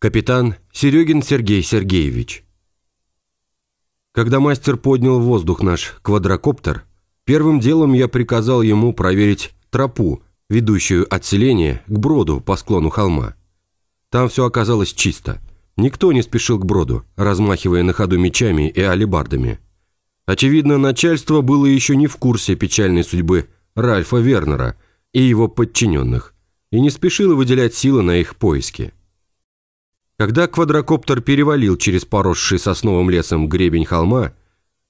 Капитан Серегин Сергей Сергеевич. Когда мастер поднял в воздух наш квадрокоптер, первым делом я приказал ему проверить тропу, ведущую от селения к броду по склону холма. Там все оказалось чисто. Никто не спешил к броду, размахивая на ходу мечами и алебардами. Очевидно, начальство было еще не в курсе печальной судьбы Ральфа Вернера и его подчиненных, и не спешило выделять силы на их поиски. Когда квадрокоптер перевалил через поросший сосновым лесом гребень холма,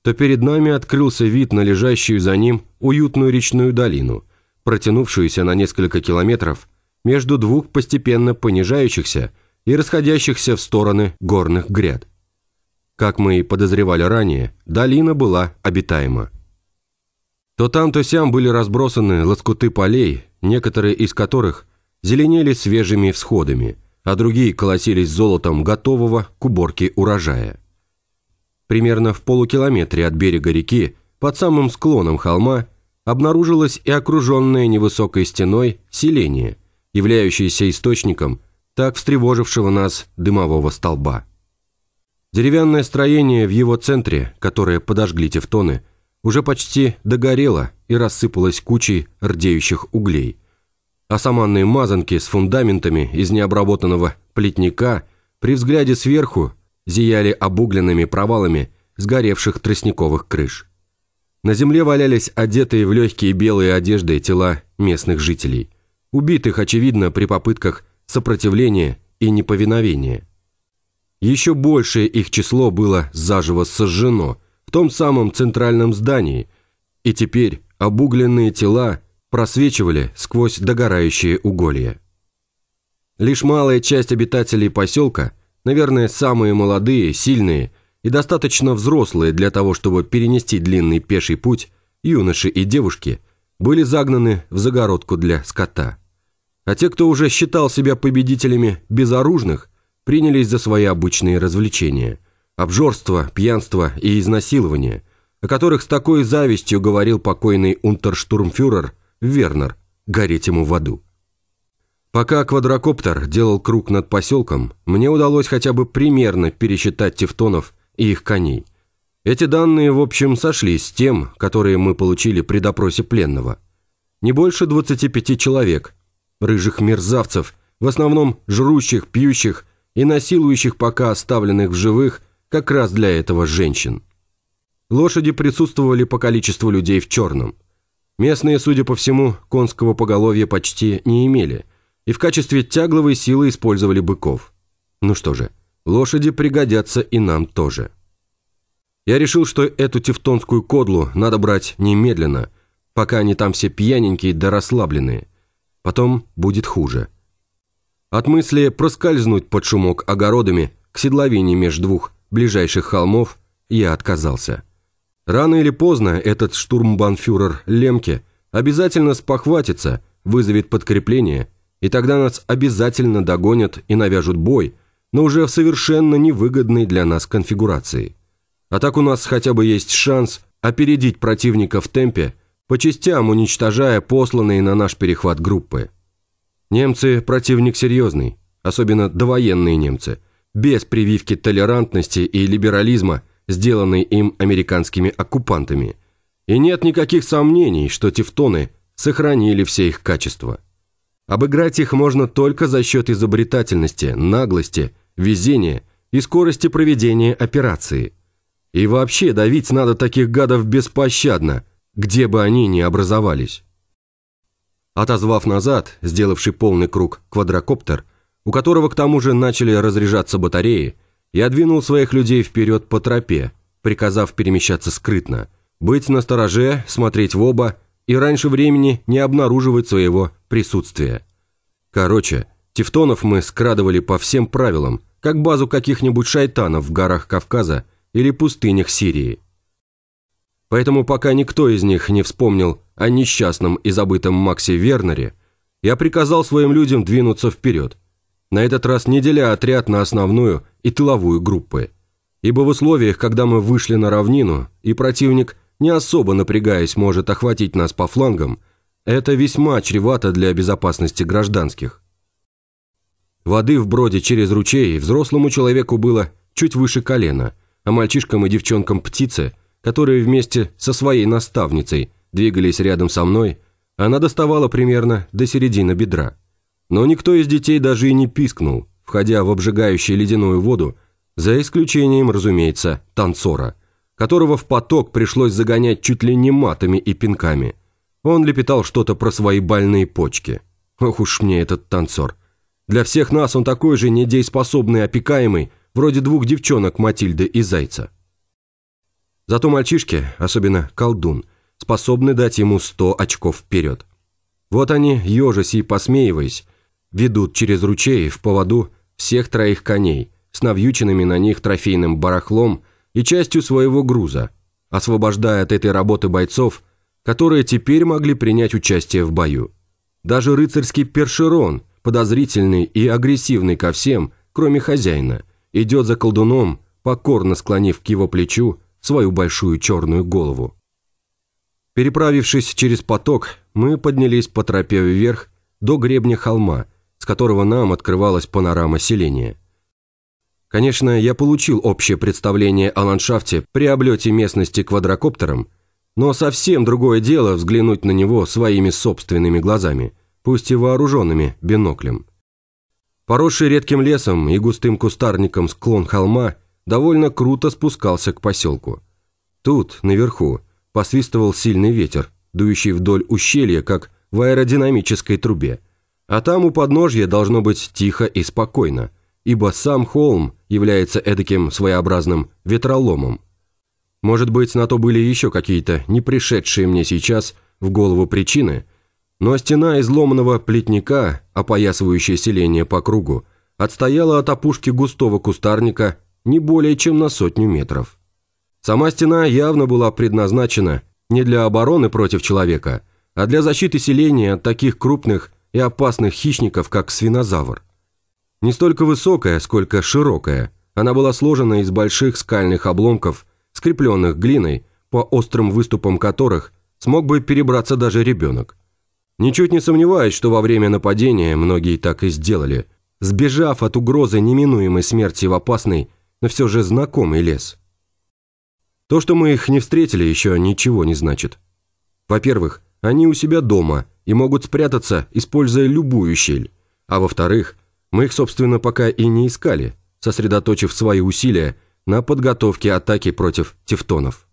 то перед нами открылся вид на лежащую за ним уютную речную долину, протянувшуюся на несколько километров между двух постепенно понижающихся и расходящихся в стороны горных гряд. Как мы и подозревали ранее, долина была обитаема. То там, то сям были разбросаны лоскуты полей, некоторые из которых зеленели свежими всходами – а другие колосились золотом готового к уборке урожая. Примерно в полукилометре от берега реки, под самым склоном холма, обнаружилось и окруженное невысокой стеной селение, являющееся источником так встревожившего нас дымового столба. Деревянное строение в его центре, которое подожгли тевтоны, уже почти догорело и рассыпалось кучей рдеющих углей – а саманные мазанки с фундаментами из необработанного плетника при взгляде сверху зияли обугленными провалами сгоревших тростниковых крыш. На земле валялись одетые в легкие белые одежды тела местных жителей, убитых, очевидно, при попытках сопротивления и неповиновения. Еще большее их число было заживо сожжено в том самом центральном здании, и теперь обугленные тела просвечивали сквозь догорающие уголья. Лишь малая часть обитателей поселка, наверное, самые молодые, сильные и достаточно взрослые для того, чтобы перенести длинный пеший путь, юноши и девушки, были загнаны в загородку для скота. А те, кто уже считал себя победителями безоружных, принялись за свои обычные развлечения – обжорство, пьянство и изнасилование, о которых с такой завистью говорил покойный унтерштурмфюрер Вернер, гореть ему в аду. Пока квадрокоптер делал круг над поселком, мне удалось хотя бы примерно пересчитать тевтонов и их коней. Эти данные, в общем, сошлись с тем, которые мы получили при допросе пленного. Не больше 25 человек, рыжих мерзавцев, в основном жрущих, пьющих и насилующих пока оставленных в живых как раз для этого женщин. Лошади присутствовали по количеству людей в черном – Местные, судя по всему, конского поголовья почти не имели, и в качестве тягловой силы использовали быков. Ну что же, лошади пригодятся и нам тоже. Я решил, что эту тевтонскую кодлу надо брать немедленно, пока они там все пьяненькие да расслабленные. Потом будет хуже. От мысли проскользнуть под шумок огородами к седловине меж двух ближайших холмов я отказался. Рано или поздно этот штурмбанфюрер Лемке обязательно спохватится, вызовет подкрепление, и тогда нас обязательно догонят и навяжут бой, но уже в совершенно невыгодной для нас конфигурации. А так у нас хотя бы есть шанс опередить противника в темпе, по частям уничтожая посланные на наш перехват группы. Немцы – противник серьезный, особенно довоенные немцы, без прививки толерантности и либерализма – сделанный им американскими оккупантами, и нет никаких сомнений, что тевтоны сохранили все их качества. Обыграть их можно только за счет изобретательности, наглости, везения и скорости проведения операции. И вообще давить надо таких гадов беспощадно, где бы они ни образовались. Отозвав назад, сделавший полный круг квадрокоптер, у которого к тому же начали разряжаться батареи, я двинул своих людей вперед по тропе, приказав перемещаться скрытно, быть настороже, смотреть в оба и раньше времени не обнаруживать своего присутствия. Короче, тевтонов мы скрадывали по всем правилам, как базу каких-нибудь шайтанов в горах Кавказа или пустынях Сирии. Поэтому пока никто из них не вспомнил о несчастном и забытом Максе Вернере, я приказал своим людям двинуться вперед – на этот раз не деля отряд на основную и тыловую группы. Ибо в условиях, когда мы вышли на равнину, и противник, не особо напрягаясь, может охватить нас по флангам, это весьма чревато для безопасности гражданских. Воды в броде через ручей взрослому человеку было чуть выше колена, а мальчишкам и девчонкам птицы, которые вместе со своей наставницей двигались рядом со мной, она доставала примерно до середины бедра. Но никто из детей даже и не пискнул, входя в обжигающую ледяную воду, за исключением, разумеется, танцора, которого в поток пришлось загонять чуть ли не матами и пинками. Он лепетал что-то про свои больные почки. Ох уж мне этот танцор. Для всех нас он такой же недееспособный опекаемый, вроде двух девчонок Матильды и Зайца. Зато мальчишки, особенно колдун, способны дать ему сто очков вперед. Вот они, ежась и посмеиваясь, ведут через ручей в поводу всех троих коней с навьюченными на них трофейным барахлом и частью своего груза, освобождая от этой работы бойцов, которые теперь могли принять участие в бою. Даже рыцарский першерон, подозрительный и агрессивный ко всем, кроме хозяина, идет за колдуном, покорно склонив к его плечу свою большую черную голову. Переправившись через поток, мы поднялись по тропе вверх до гребня холма, которого нам открывалась панорама селения. Конечно, я получил общее представление о ландшафте при облете местности квадрокоптером, но совсем другое дело взглянуть на него своими собственными глазами, пусть и вооруженными биноклем. Поросший редким лесом и густым кустарником склон холма довольно круто спускался к поселку. Тут, наверху, посвистывал сильный ветер, дующий вдоль ущелья, как в аэродинамической трубе. А там у подножья должно быть тихо и спокойно, ибо сам холм является эдаким своеобразным ветроломом. Может быть, на то были еще какие-то не пришедшие мне сейчас в голову причины – но стена изломанного плетника, опоясывающая селение по кругу, отстояла от опушки густого кустарника не более чем на сотню метров. Сама стена явно была предназначена не для обороны против человека, а для защиты селения от таких крупных и опасных хищников, как свинозавр. Не столько высокая, сколько широкая, она была сложена из больших скальных обломков, скрепленных глиной, по острым выступам которых смог бы перебраться даже ребенок. Ничуть не сомневаюсь, что во время нападения многие так и сделали, сбежав от угрозы неминуемой смерти в опасный, но все же знакомый лес. То, что мы их не встретили, еще ничего не значит. Во-первых, они у себя дома и могут спрятаться, используя любую щель. А во-вторых, мы их, собственно, пока и не искали, сосредоточив свои усилия на подготовке атаки против тевтонов.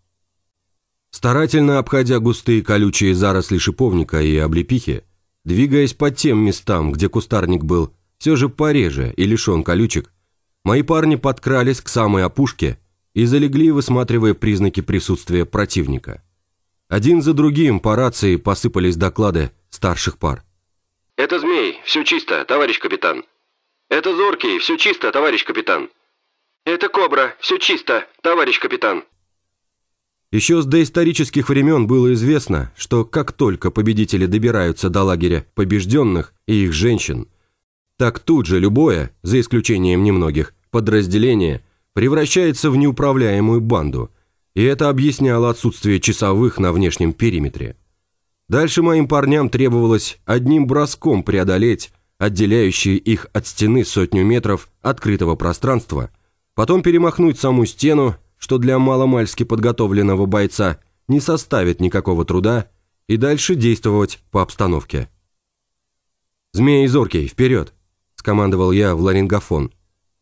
Старательно обходя густые колючие заросли шиповника и облепихи, двигаясь по тем местам, где кустарник был все же пореже и лишен колючек, мои парни подкрались к самой опушке и залегли, высматривая признаки присутствия противника. Один за другим по рации посыпались доклады старших пар. «Это змей, все чисто, товарищ капитан». «Это зоркий, все чисто, товарищ капитан». «Это кобра, все чисто, товарищ капитан». Еще с доисторических времен было известно, что как только победители добираются до лагеря побежденных и их женщин, так тут же любое, за исключением немногих, подразделение превращается в неуправляемую банду, и это объясняло отсутствие часовых на внешнем периметре. Дальше моим парням требовалось одним броском преодолеть отделяющие их от стены сотню метров открытого пространства, потом перемахнуть саму стену что для маломальски подготовленного бойца не составит никакого труда, и дальше действовать по обстановке. «Змей зоркий, вперед!» – скомандовал я в ларингофон.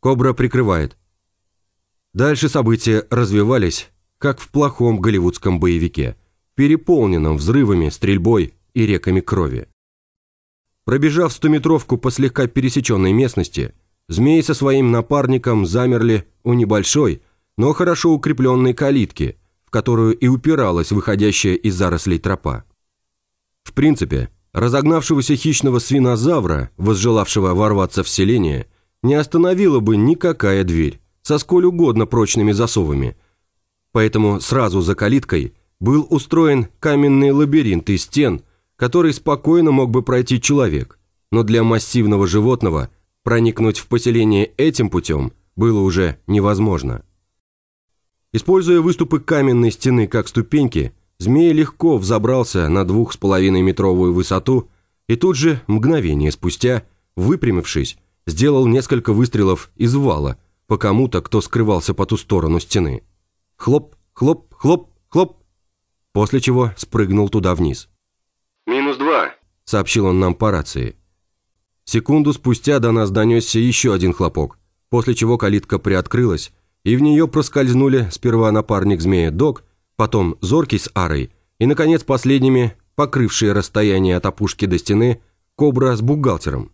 «Кобра прикрывает». Дальше события развивались, как в плохом голливудском боевике, переполненном взрывами, стрельбой и реками крови. Пробежав стометровку по слегка пересеченной местности, змеи со своим напарником замерли у небольшой, но хорошо укрепленной калитки, в которую и упиралась выходящая из зарослей тропа. В принципе, разогнавшегося хищного свинозавра, возжелавшего ворваться в селение, не остановила бы никакая дверь, со сколь угодно прочными засовами. Поэтому сразу за калиткой был устроен каменный лабиринт из стен, который спокойно мог бы пройти человек, но для массивного животного проникнуть в поселение этим путем было уже невозможно. Используя выступы каменной стены как ступеньки, змей легко взобрался на двух с половиной метровую высоту и тут же, мгновение спустя, выпрямившись, сделал несколько выстрелов из вала по кому-то, кто скрывался по ту сторону стены. Хлоп, хлоп, хлоп, хлоп, после чего спрыгнул туда вниз. «Минус два», — сообщил он нам по рации. Секунду спустя до нас донесся еще один хлопок, после чего калитка приоткрылась, и в нее проскользнули сперва напарник змея Док, потом Зоркий с Арой, и, наконец, последними, покрывшие расстояние от опушки до стены, Кобра с бухгалтером.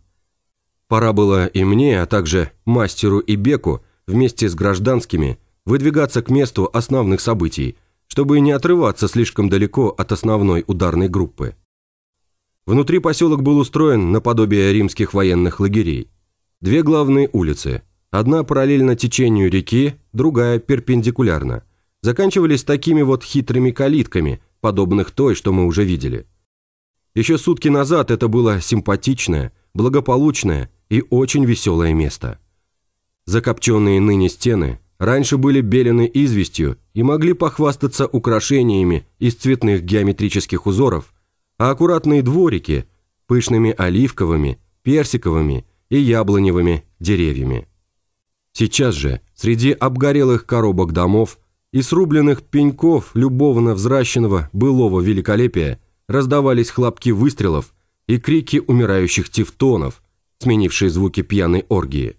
Пора было и мне, а также мастеру и Беку вместе с гражданскими выдвигаться к месту основных событий, чтобы не отрываться слишком далеко от основной ударной группы. Внутри поселок был устроен наподобие римских военных лагерей. Две главные улицы, одна параллельно течению реки, другая перпендикулярно, заканчивались такими вот хитрыми калитками, подобных той, что мы уже видели. Еще сутки назад это было симпатичное, благополучное и очень веселое место. Закопченные ныне стены раньше были белены известью и могли похвастаться украшениями из цветных геометрических узоров – а аккуратные дворики – пышными оливковыми, персиковыми и яблоневыми деревьями. Сейчас же среди обгорелых коробок домов и срубленных пеньков любовно взращенного былого великолепия раздавались хлопки выстрелов и крики умирающих тевтонов, сменившие звуки пьяной оргии.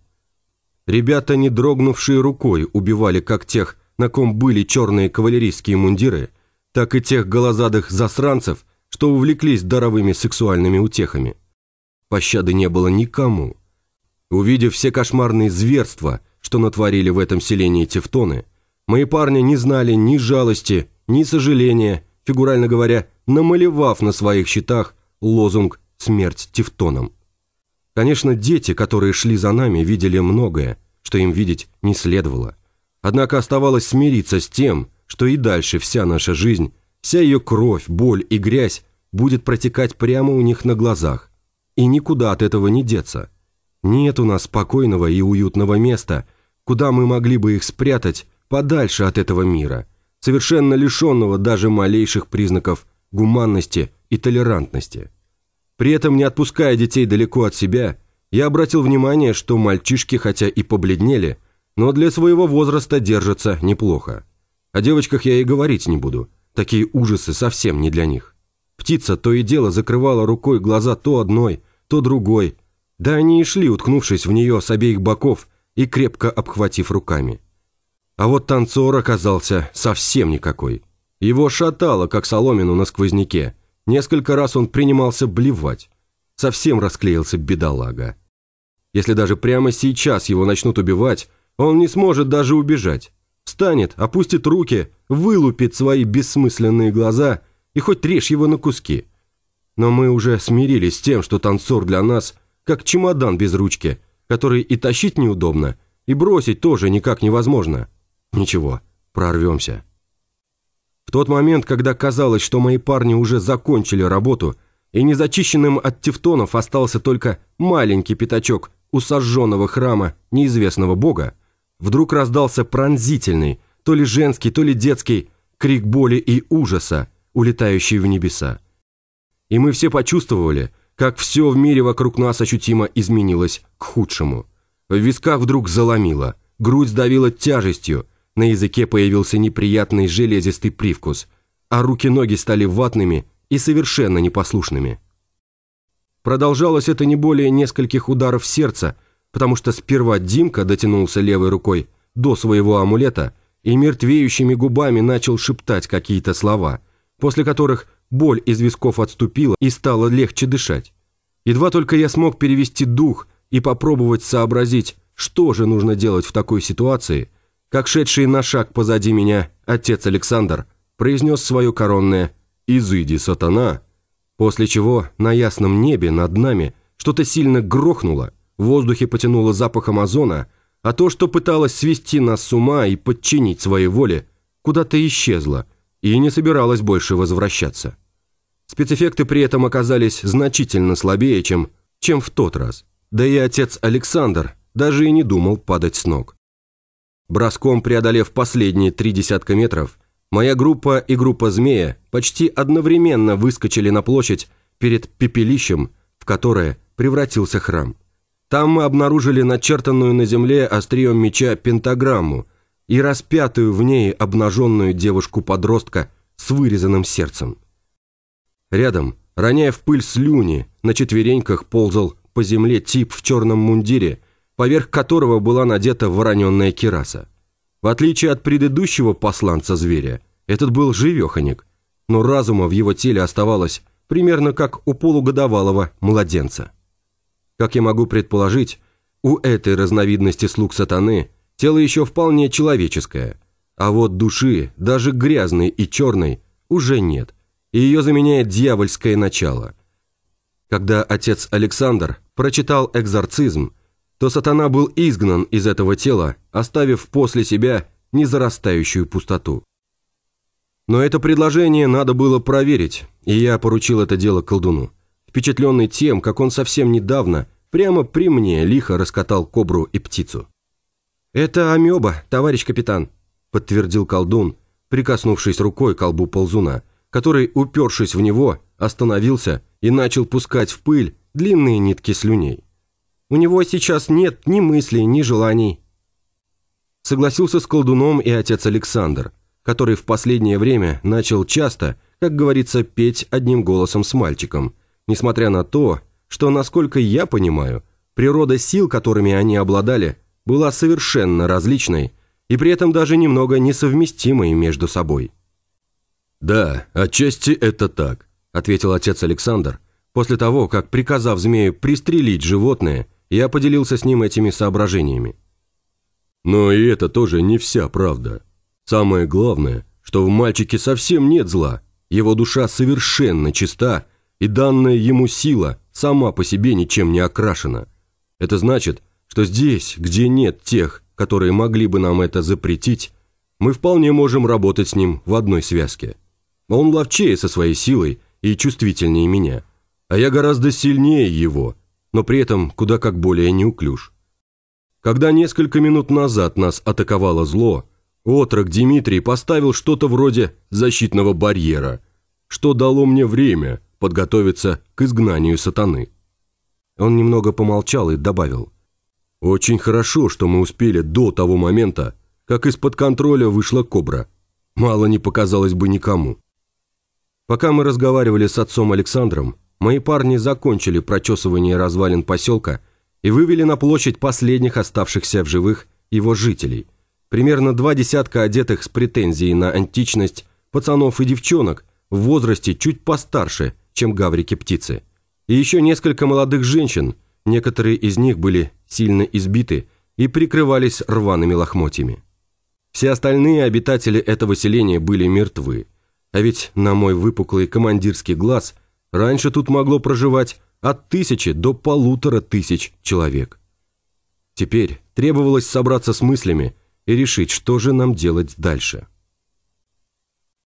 Ребята, не дрогнувшие рукой, убивали как тех, на ком были черные кавалерийские мундиры, так и тех голозадых засранцев – что увлеклись даровыми сексуальными утехами. Пощады не было никому. Увидев все кошмарные зверства, что натворили в этом селении тевтоны, мои парни не знали ни жалости, ни сожаления, фигурально говоря, намалевав на своих щитах лозунг «Смерть тевтонам». Конечно, дети, которые шли за нами, видели многое, что им видеть не следовало. Однако оставалось смириться с тем, что и дальше вся наша жизнь Вся ее кровь, боль и грязь будет протекать прямо у них на глазах. И никуда от этого не деться. Нет у нас спокойного и уютного места, куда мы могли бы их спрятать подальше от этого мира, совершенно лишенного даже малейших признаков гуманности и толерантности. При этом, не отпуская детей далеко от себя, я обратил внимание, что мальчишки, хотя и побледнели, но для своего возраста держатся неплохо. О девочках я и говорить не буду – Такие ужасы совсем не для них. Птица то и дело закрывала рукой глаза то одной, то другой. Да они и шли, уткнувшись в нее с обеих боков и крепко обхватив руками. А вот танцор оказался совсем никакой. Его шатало, как соломину на сквозняке. Несколько раз он принимался блевать. Совсем расклеился бедолага. Если даже прямо сейчас его начнут убивать, он не сможет даже убежать. Встанет, опустит руки, вылупит свои бессмысленные глаза и хоть режь его на куски. Но мы уже смирились с тем, что танцор для нас как чемодан без ручки, который и тащить неудобно, и бросить тоже никак невозможно. Ничего, прорвемся. В тот момент, когда казалось, что мои парни уже закончили работу, и незачищенным от тевтонов остался только маленький пятачок у сожженного храма неизвестного бога, вдруг раздался пронзительный, то ли женский, то ли детский, крик боли и ужаса, улетающий в небеса. И мы все почувствовали, как все в мире вокруг нас ощутимо изменилось к худшему. В висках вдруг заломило, грудь сдавила тяжестью, на языке появился неприятный железистый привкус, а руки-ноги стали ватными и совершенно непослушными. Продолжалось это не более нескольких ударов сердца, потому что сперва Димка дотянулся левой рукой до своего амулета и мертвеющими губами начал шептать какие-то слова, после которых боль из висков отступила и стало легче дышать. Едва только я смог перевести дух и попробовать сообразить, что же нужно делать в такой ситуации, как шедший на шаг позади меня отец Александр произнес свое коронное «Изыди, сатана», после чего на ясном небе над нами что-то сильно грохнуло – в воздухе потянуло запахом озона, а то, что пыталось свести нас с ума и подчинить своей воле, куда-то исчезло и не собиралось больше возвращаться. Спецэффекты при этом оказались значительно слабее, чем, чем в тот раз. Да и отец Александр даже и не думал падать с ног. Броском преодолев последние три десятка метров, моя группа и группа змея почти одновременно выскочили на площадь перед пепелищем, в которое превратился храм. Там мы обнаружили начертанную на земле острием меча пентаграмму и распятую в ней обнаженную девушку-подростка с вырезанным сердцем. Рядом, роняя в пыль слюни, на четвереньках ползал по земле тип в черном мундире, поверх которого была надета вороненная кираса. В отличие от предыдущего посланца зверя, этот был живеханик, но разума в его теле оставалось примерно как у полугодовалого младенца. Как я могу предположить, у этой разновидности слуг сатаны тело еще вполне человеческое, а вот души, даже грязной и черной, уже нет, и ее заменяет дьявольское начало. Когда отец Александр прочитал экзорцизм, то сатана был изгнан из этого тела, оставив после себя незарастающую пустоту. Но это предложение надо было проверить, и я поручил это дело колдуну, впечатленный тем, как он совсем недавно прямо при мне лихо раскатал кобру и птицу. «Это амеба, товарищ капитан», – подтвердил колдун, прикоснувшись рукой к колбу ползуна, который, упершись в него, остановился и начал пускать в пыль длинные нитки слюней. «У него сейчас нет ни мыслей, ни желаний». Согласился с колдуном и отец Александр – который в последнее время начал часто, как говорится, петь одним голосом с мальчиком, несмотря на то, что, насколько я понимаю, природа сил, которыми они обладали, была совершенно различной и при этом даже немного несовместимой между собой. «Да, отчасти это так», – ответил отец Александр, после того, как, приказав змею пристрелить животное, я поделился с ним этими соображениями. «Но и это тоже не вся правда. Самое главное, что в мальчике совсем нет зла, его душа совершенно чиста, и данная ему сила сама по себе ничем не окрашена. Это значит, что здесь, где нет тех, которые могли бы нам это запретить, мы вполне можем работать с ним в одной связке. Он ловчее со своей силой и чувствительнее меня, а я гораздо сильнее его, но при этом куда как более неуклюж. Когда несколько минут назад нас атаковало зло – Отрок Дмитрий поставил что-то вроде защитного барьера, что дало мне время подготовиться к изгнанию сатаны. Он немного помолчал и добавил. «Очень хорошо, что мы успели до того момента, как из-под контроля вышла кобра. Мало не показалось бы никому». Пока мы разговаривали с отцом Александром, мои парни закончили прочесывание развалин поселка и вывели на площадь последних оставшихся в живых его жителей – примерно два десятка одетых с претензией на античность пацанов и девчонок в возрасте чуть постарше, чем гаврики-птицы. И еще несколько молодых женщин, некоторые из них были сильно избиты и прикрывались рваными лохмотьями. Все остальные обитатели этого селения были мертвы. А ведь на мой выпуклый командирский глаз раньше тут могло проживать от тысячи до полутора тысяч человек. Теперь требовалось собраться с мыслями и решить, что же нам делать дальше.